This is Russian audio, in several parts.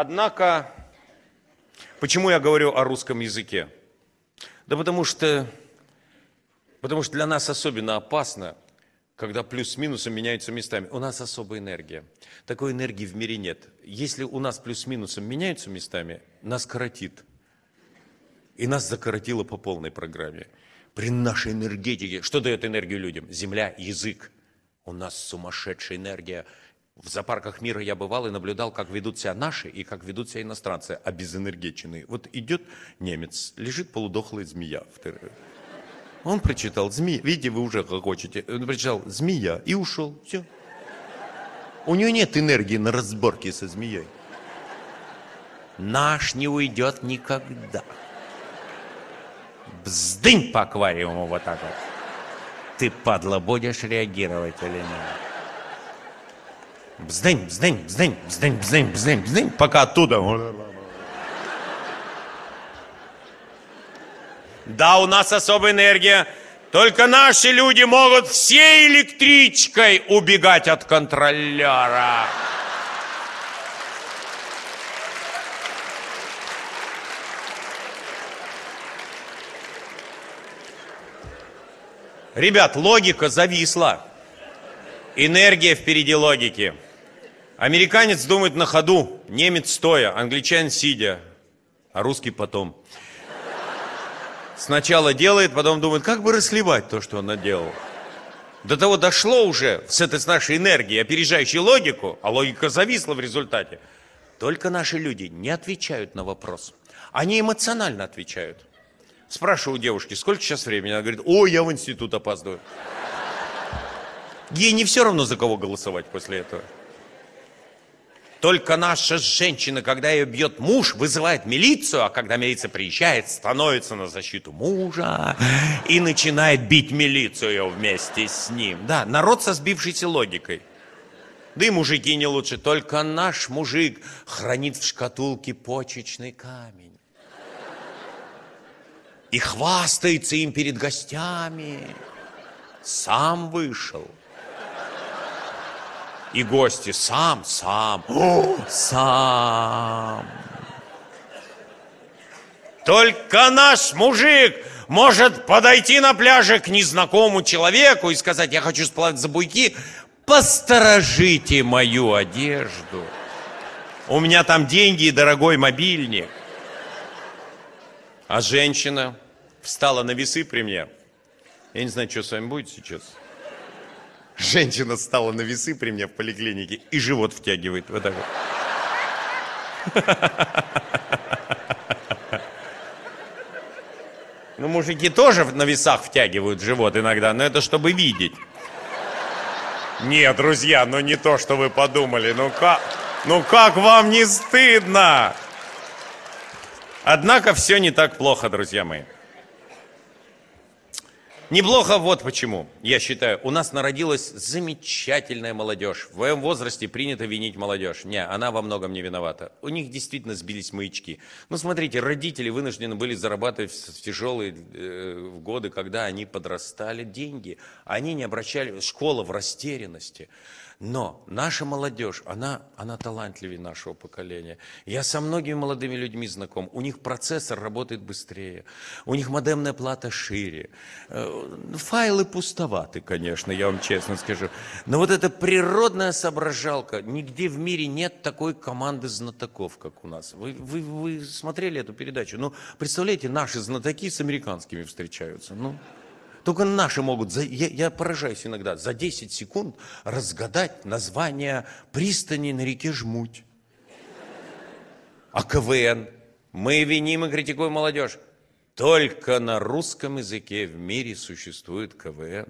Однако, почему я говорю о русском языке? Да потому что, потому что для нас особенно опасно, когда плюс с минусом меняются местами. У нас особая энергия. Такой энергии в мире нет. Если у нас плюс с минусом меняются местами, нас коротит. И нас закоротило по полной программе. При нашей энергетике. Что дает энергию людям? Земля, язык. У нас сумасшедшая энергия. В зоопарках мира я бывал и наблюдал, как ведут себя наши и как ведут себя иностранцы, обезэнергеченные. Вот идет немец, лежит полудохлая змея. Он прочитал змея. Видите, вы уже хохочете. Он прочитал змея и ушел. Все. У него нет энергии на разборке со змеей. Наш не уйдет никогда. Бздынь по аквариуму вот так вот. Ты, падла, будешь реагировать или нет? Бздынь, бздынь, бздынь, бздынь, бздынь, бздынь, бздынь, пока оттуда. Да, у нас особая энергия. Только наши люди могут всей электричкой убегать от контролера. Ребят, логика зависла. Энергия впереди логики. Американец думает на ходу, немец стоя, англичанин сидя, а русский потом. Сначала делает, потом думает, как бы расливать то, что он наделал. До того дошло уже с этой с нашей энергией, опережающей логику, а логика зависла в результате. Только наши люди не отвечают на вопрос. Они эмоционально отвечают. Спрашиваю у девушки, сколько сейчас времени? Она говорит, ой, я в институт опаздываю. Ей не все равно, за кого голосовать после этого. Только наша женщина, когда ее бьет муж, вызывает милицию, а когда милиция приезжает, становится на защиту мужа и начинает бить милицию вместе с ним. Да, народ со сбившейся логикой. Да и мужики не лучше, только наш мужик хранит в шкатулке почечный камень. И хвастается им перед гостями. Сам вышел. И гости сам, сам, о, сам. Только наш мужик может подойти на пляже к незнакомому человеку и сказать, я хочу сплавать за буйки, посторожите мою одежду. У меня там деньги и дорогой мобильник. А женщина встала на весы при мне. Я не знаю, что с вами будет сейчас. Женщина стала на весы при мне в поликлинике и живот втягивает. Вот так вот. Ну, мужики тоже на весах втягивают живот иногда, но это чтобы видеть. Нет, друзья, ну не то, что вы подумали. Ну как, ну как вам не стыдно? Однако все не так плохо, друзья мои. Неплохо вот почему, я считаю. У нас народилась замечательная молодежь. В моем возрасте принято винить молодежь. Не, она во многом не виновата. У них действительно сбились маячки. Ну, смотрите, родители вынуждены были зарабатывать в тяжелые э, годы, когда они подрастали деньги. Они не обращали... Школа в растерянности. Но наша молодежь, она, она талантливее нашего поколения. Я со многими молодыми людьми знаком. У них процессор работает быстрее, у них модемная плата шире. Э, файлы пустоваты, конечно, я вам честно скажу. Но вот эта природная соображалка, нигде в мире нет такой команды знатоков, как у нас. Вы, вы, вы смотрели эту передачу? Ну, представляете, наши знатоки с американскими встречаются. Ну, только наши могут, за, я, я поражаюсь иногда, за 10 секунд разгадать название пристани на реке Жмуть. А КВН? Мы виним и критикуем молодежь. Только на русском языке в мире существует КВН.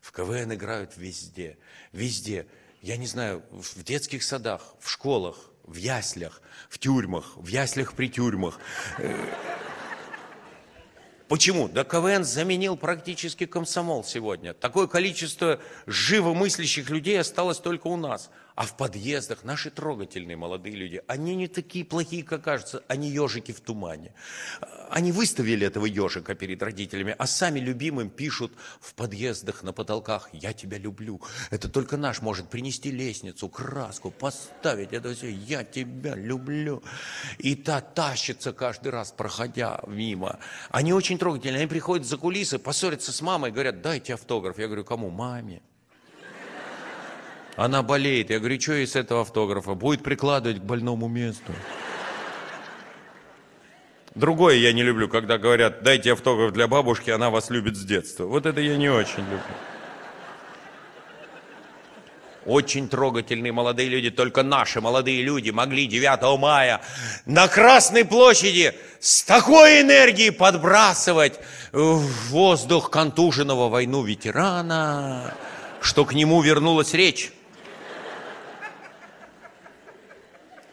В КВН играют везде, везде. Я не знаю, в детских садах, в школах, в яслях, в тюрьмах, в яслях при тюрьмах. Почему? Да КВН заменил практически комсомол сегодня. Такое количество живомыслящих людей осталось только у нас. А в подъездах наши трогательные молодые люди, они не такие плохие, как кажется, они ежики в тумане. Они выставили этого ежика перед родителями, а сами любимым пишут в подъездах на потолках «Я тебя люблю». Это только наш может принести лестницу, краску, поставить это все «Я тебя люблю». И та тащится каждый раз, проходя мимо. Они очень трогательные, они приходят за кулисы, поссорятся с мамой, говорят «Дайте автограф». Я говорю «Кому?» «Маме». Она болеет. Я говорю, что с этого автографа? Будет прикладывать к больному месту. Другое я не люблю, когда говорят, дайте автограф для бабушки, она вас любит с детства. Вот это я не очень люблю. Очень трогательные молодые люди, только наши молодые люди могли 9 мая на Красной площади с такой энергией подбрасывать в воздух контуженного войну ветерана, что к нему вернулась речь.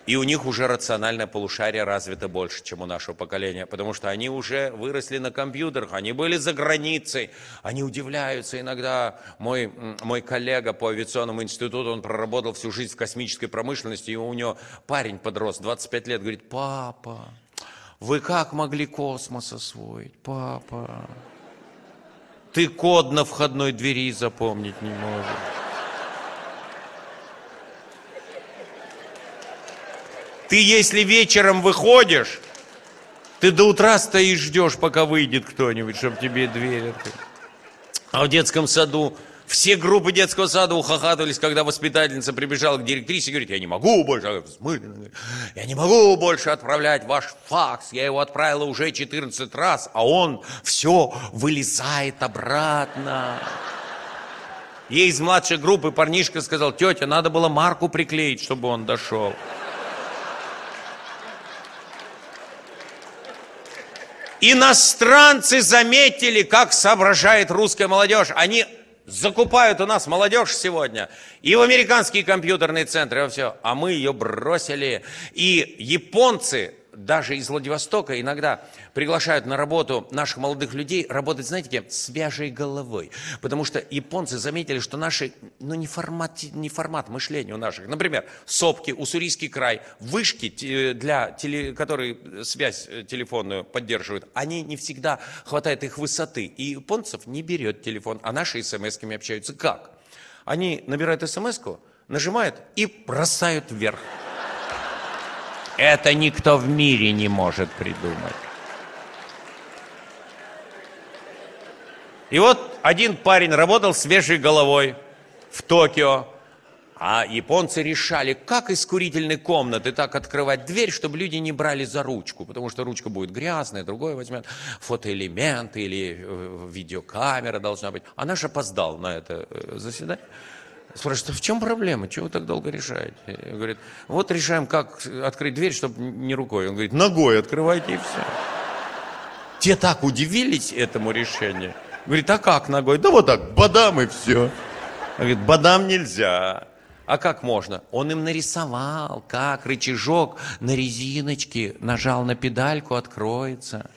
И у них уже рациональное полушарие развито больше, чем у нашего поколения, потому что они уже выросли на компьютерах, они были за границей, они удивляются иногда. Мой, мой коллега по авиационному институту, он проработал всю жизнь в космической промышленности, и у него парень подрос, 25 лет, говорит, папа, вы как могли космос освоить, папа? Ты код на входной двери запомнить не можешь. Ты если вечером выходишь, ты до утра стоишь, ждешь, пока выйдет кто-нибудь, чтобы тебе дверь открыть. А в детском саду все группы детского сада ухахатывались, когда воспитательница прибежала к директрисе и говорит, я не могу больше, я не могу больше отправлять ваш факс, я его отправила уже 14 раз, а он все вылезает обратно. Ей из младшей группы парнишка сказал, тетя, надо было марку приклеить, чтобы он дошел. Иностранцы заметили, как соображает русская молодежь. Они закупают у нас молодежь сегодня и в американские компьютерные центры, и все. А мы ее бросили. И японцы даже из Владивостока иногда приглашают на работу наших молодых людей работать, знаете, кем? Свяжей головой. Потому что японцы заметили, что наши, ну, не формат, не формат мышления у наших. Например, сопки, уссурийский край, вышки, для теле, которые связь э, телефонную поддерживают, они не всегда хватает их высоты. И японцев не берет телефон, а наши смс-ками общаются. Как? Они набирают смс-ку, нажимают и бросают вверх. Это никто в мире не может придумать. И вот один парень работал свежей головой в Токио, а японцы решали, как из курительной комнаты так открывать дверь, чтобы люди не брали за ручку, потому что ручка будет грязная, другой возьмет фотоэлементы или э, видеокамера должна быть. А наш опоздал на это э, заседание. Спрашивает, а в чем проблема? Чего вы так долго решаете? И говорит, вот решаем, как открыть дверь, чтобы не рукой. Он говорит, ногой открывайте и все. Те так удивились этому решению. Говорит, а как ногой? Да вот так, бадам и все. Он говорит, бадам нельзя. А как можно? Он им нарисовал, как рычажок на резиночке нажал на педальку, откроется.